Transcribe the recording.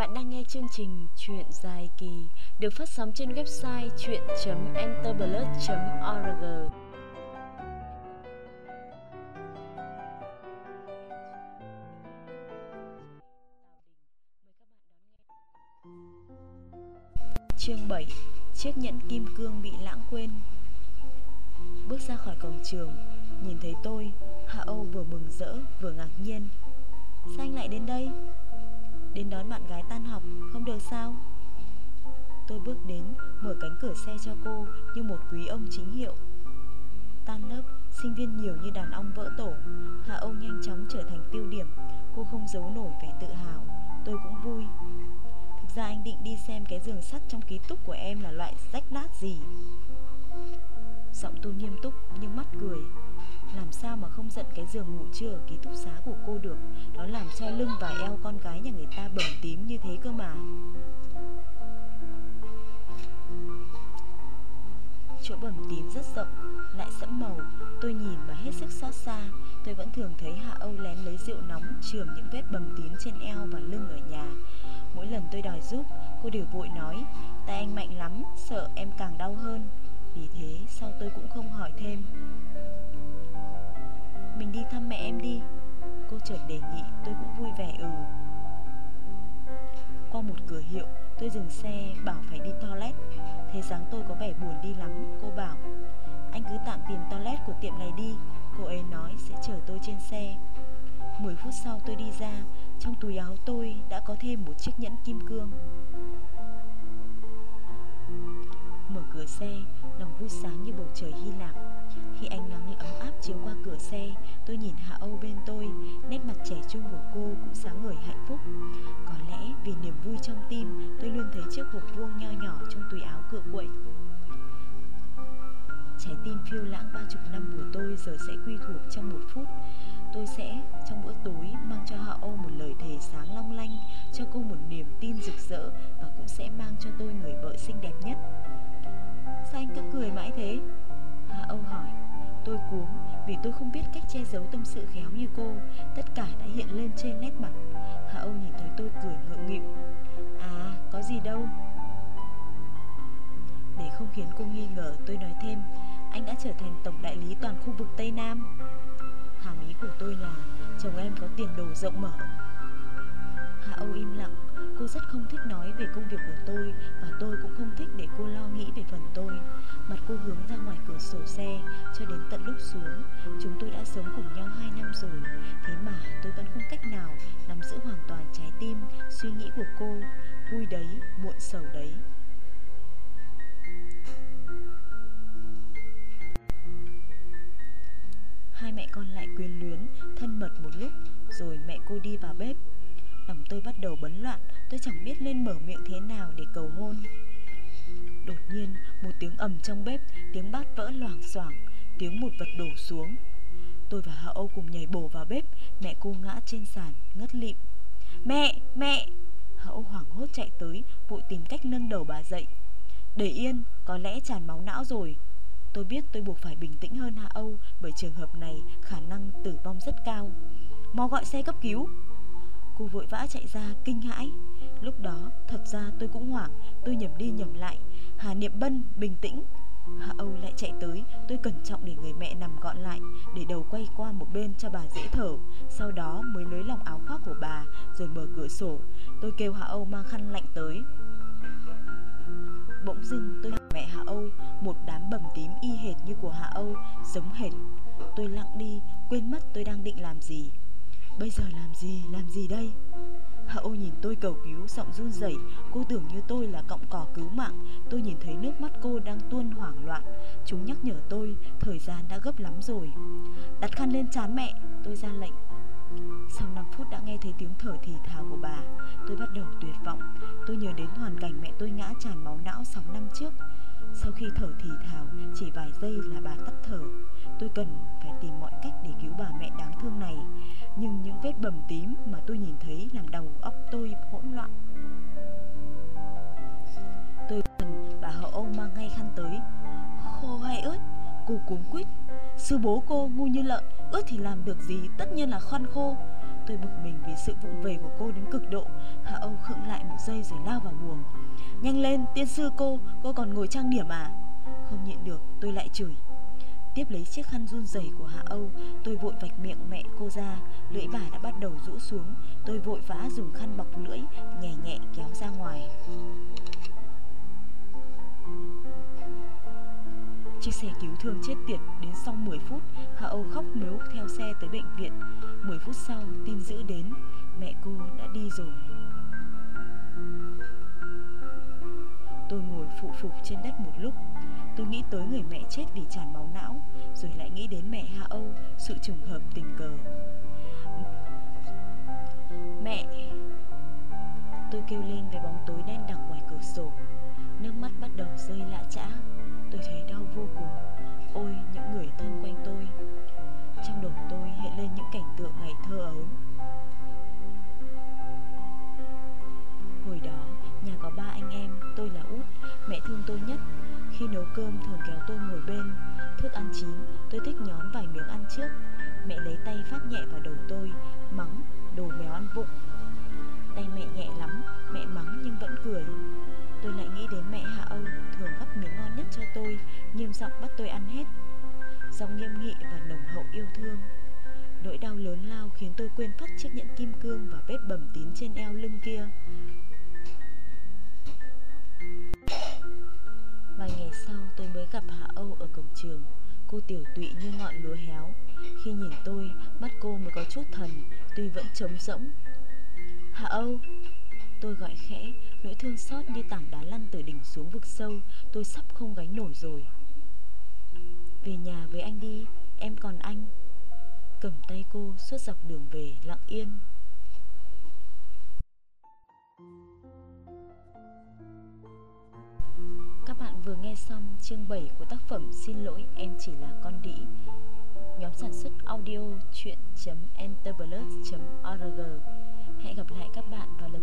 Bạn đang nghe chương trình Chuyện dài kỳ, được phát sóng trên website chuyện.enterblood.org. Chương 7 Chiếc nhẫn kim cương bị lãng quên. Bước ra khỏi cổng trường, Nhìn thấy tôi, Hạ Âu vừa mừng rỡ, vừa ngạc nhiên. Sao anh lại đến đây? Đến đón bạn gái tan học, Không được sao? Tôi bước đến, mở cánh cửa xe cho cô Như một quý ông chính hiệu. Tan lớp, Sinh viên nhiều như đàn ong vỡ tổ. Hạ Âu nhanh chóng trở thành tiêu điểm. Cô không giấu nổi vẻ tự hào. Tôi cũng vui. Thực ra anh định đi xem cái giường sắt trong ký túc của em là loại rách nát gì? Giọng tôi nghiêm túc nhưng mắt cười sao mà không giận cái giường ngủ trưa ở ký túc xá của cô được? Nó làm cho lưng và eo con gái nhà người ta bầm tím như thế cơ mà. Chỗ bầm tím rất rộng, lại sẫm màu. Tôi nhìn mà hết sức xót xa. Tôi vẫn thường thấy Hạ Âu lén lấy rượu nóng Chườm những vết bầm tím trên eo và lưng ở nhà. Mỗi lần tôi đòi giúp Cô đều vội nói Tay anh mạnh lắm, sợ em càng đau hơn. Vì thế sau tôi cũng không hỏi thêm mẹ em đi. Cô chợt đề nghị, tôi cũng vui vẻ ừ. Qua một cửa hiệu, Tôi dừng xe, bảo phải đi toilet. Thấy dáng tôi có vẻ buồn đi lắm, Cô bảo, Anh cứ tạm tìm toilet của tiệm này đi, Cô ấy nói sẽ chở tôi trên xe. 10 phút sau tôi đi ra, Trong túi áo tôi đã có thêm một chiếc nhẫn kim cương. Mở cửa xe, Lòng vui sáng như bầu trời Hy Lạp. Khi ánh nắng ấm áp chiếu qua cửa xe Tôi nhìn Hạ Âu bên tôi, Nét mặt trẻ trung của cô cũng sáng ngời hạnh phúc. Có lẽ vì niềm vui trong tim, Tôi luôn thấy chiếc hộp vuông nho nhỏ trong túi áo cựa quậy. Trái tim phiêu lãng ba chục năm của tôi giờ sẽ quy thuộc trong một phút. Tôi sẽ, trong bữa tối, mang cho Hạ Âu một lời thề sáng long lanh, Cho cô một niềm tin rực rỡ Và cũng sẽ mang cho tôi người vợ xinh đẹp nhất. Sao anh cứ cười mãi thế? Vì tôi không biết cách che giấu tâm sự khéo như cô. Tất cả đã hiện lên trên nét mặt. Hạ Âu nhìn thấy tôi cười ngượng nghịu. À có gì đâu. Để không khiến cô nghi ngờ, tôi nói thêm, Anh đã trở thành tổng đại lý toàn khu vực Tây Nam. Hàm ý của tôi là, Chồng em có tiền đồ rộng mở. Hạ Âu im lặng. Cô rất không thích nói về công việc của tôi Và tôi cũng không thích để cô lo nghĩ về phần tôi. Mặt cô hướng ra ngoài cửa sổ xe Cho đến tận lúc xuống Chúng tôi đã sống cùng nhau 2 năm rồi. Thế mà tôi vẫn không cách nào Nắm giữ hoàn toàn trái tim Suy nghĩ của cô. Vui đấy, muộn sầu đấy. Hai mẹ con lại quyến luyến Thân mật một lúc Rồi mẹ cô đi vào bếp tôi bắt đầu bấn loạn. Tôi chẳng biết lên mở miệng thế nào để cầu hôn. Đột nhiên một tiếng ầm trong bếp Tiếng bát vỡ loảng xoảng Tiếng một vật đổ xuống. Tôi và Hạ Âu cùng nhảy bổ vào bếp Mẹ cô ngã trên sàn ngất lịm. Mẹ, mẹ! Hạ Âu hoảng hốt chạy tới Vội tìm cách nâng đầu bà dậy. Để yên, có lẽ tràn máu não rồi. Tôi biết tôi buộc phải bình tĩnh hơn Hạ Âu Bởi trường hợp này khả năng tử vong rất cao. Mau gọi xe cấp cứu. Cô vội vã chạy ra, kinh hãi. Lúc đó, thật ra tôi cũng hoảng, Tôi nhầm đi nhầm lại. Hà Niệm Bân bình tĩnh. Hạ Âu lại chạy tới, Tôi cẩn trọng để người mẹ nằm gọn lại, Để đầu quay qua một bên cho bà dễ thở. Sau đó mới lấy lòng áo khoác của bà, Rồi mở cửa sổ. Tôi kêu Hạ Âu mang khăn lạnh tới. Bỗng dưng tôi mẹ Hạ Âu, Một đám bầm tím y hệt như của Hạ Âu, Giống hệt. Tôi lặng đi, Quên mất tôi đang định làm gì. Bây giờ làm gì, làm gì đây? Hạ ô nhìn tôi cầu cứu, giọng run rẩy. Cô tưởng như tôi là cọng cỏ cứu mạng. Tôi nhìn thấy nước mắt cô đang tuôn hoảng loạn. Chúng nhắc nhở tôi Thời gian đã gấp lắm rồi. Đặt khăn lên chán mẹ Tôi ra lệnh. Sau 5 phút đã nghe thấy tiếng thở thì thào của bà Tôi bắt đầu tuyệt vọng. Tôi nhớ đến hoàn cảnh mẹ tôi ngã tràn máu não 6 năm trước. Sau khi thở thì thào Chỉ vài giây là bà tắt thở. Tôi cần phải tìm mọi cách để cứu bà mẹ đáng thương này nhưng những vết bầm tím mà tôi nhìn thấy làm đầu óc tôi hỗn loạn. Tôi cần bà hậu Âu mang ngay khăn tới. Khô hay ướt? Cô cuống quýt. Sư bố cô ngu như lợn, ướt thì làm được gì, tất nhiên là khoan khô. Tôi bực mình vì sự vụng về của cô đến cực độ Hạ Âu khựng lại một giây rồi lao vào buồng Nhanh lên, tiên sư cô, cô còn ngồi trang điểm à? Không nhịn được, tôi lại chửi Tiếp lấy chiếc khăn run rẩy của Hạ Âu, Tôi vội vạch miệng mẹ cô ra. Lưỡi bà đã bắt đầu rũ xuống. Tôi vội vã dùng khăn bọc lưỡi, Nhẹ nhẹ kéo ra ngoài. Chiếc xe cứu thương chết tiệt đến sau 10 phút, Hạ Âu khóc mếu theo xe tới bệnh viện. 10 phút sau, tin dữ đến. Mẹ cô đã đi rồi. Tôi ngồi phụ phục trên đất một lúc. Tôi nghĩ tới người mẹ chết vì tràn máu não, Rồi lại nghĩ đến mẹ Hạ Âu, Sự trùng hợp tình cờ. Mẹ, Tôi kêu lên về bóng tối đen đặc ngoài cửa sổ. Nước mắt bắt đầu rơi lạ chã. Tôi thấy đau vô cùng. Ôi, những người thân quanh tôi. Trong đầu tôi hiện lên những cảnh tượng ngày thơ ấu. Hồi đó, nhà có ba anh em, Tôi là út, Mẹ thương tôi nhất. Khi nấu cơm thường kéo tôi ngồi bên, Thức ăn chín, tôi thích nhón vài miếng ăn trước. Mẹ lấy tay phát nhẹ vào đầu tôi, Mắng, đồ méo ăn vụng. Tay mẹ nhẹ lắm, Mẹ mắng nhưng vẫn cười. Tôi lại nghĩ đến mẹ Hạ Âu, Thường gắp miếng ngon nhất cho tôi, Nghiêm giọng bắt tôi ăn hết. Giọng nghiêm nghị và nồng hậu yêu thương. Nỗi đau lớn lao khiến tôi quên phát chiếc nhẫn kim cương Và vết bầm tín trên eo lưng kia. Tiểu tụy như ngọn lúa héo. Khi nhìn tôi, mắt cô mới có chút thần Tuy vẫn trống rỗng. Hạ Âu Tôi gọi khẽ Nỗi thương xót như tảng đá lăn từ đỉnh xuống vực sâu Tôi sắp không gánh nổi rồi. Về nhà với anh đi Em còn anh. Cầm tay cô suốt dọc đường về lặng yên. Bạn vừa nghe xong chương 7 của tác phẩm Xin lỗi, em chỉ là con đĩ. Nhóm sản xuất audio chuyện.enterplus.org Hẹn gặp lại các bạn vào lần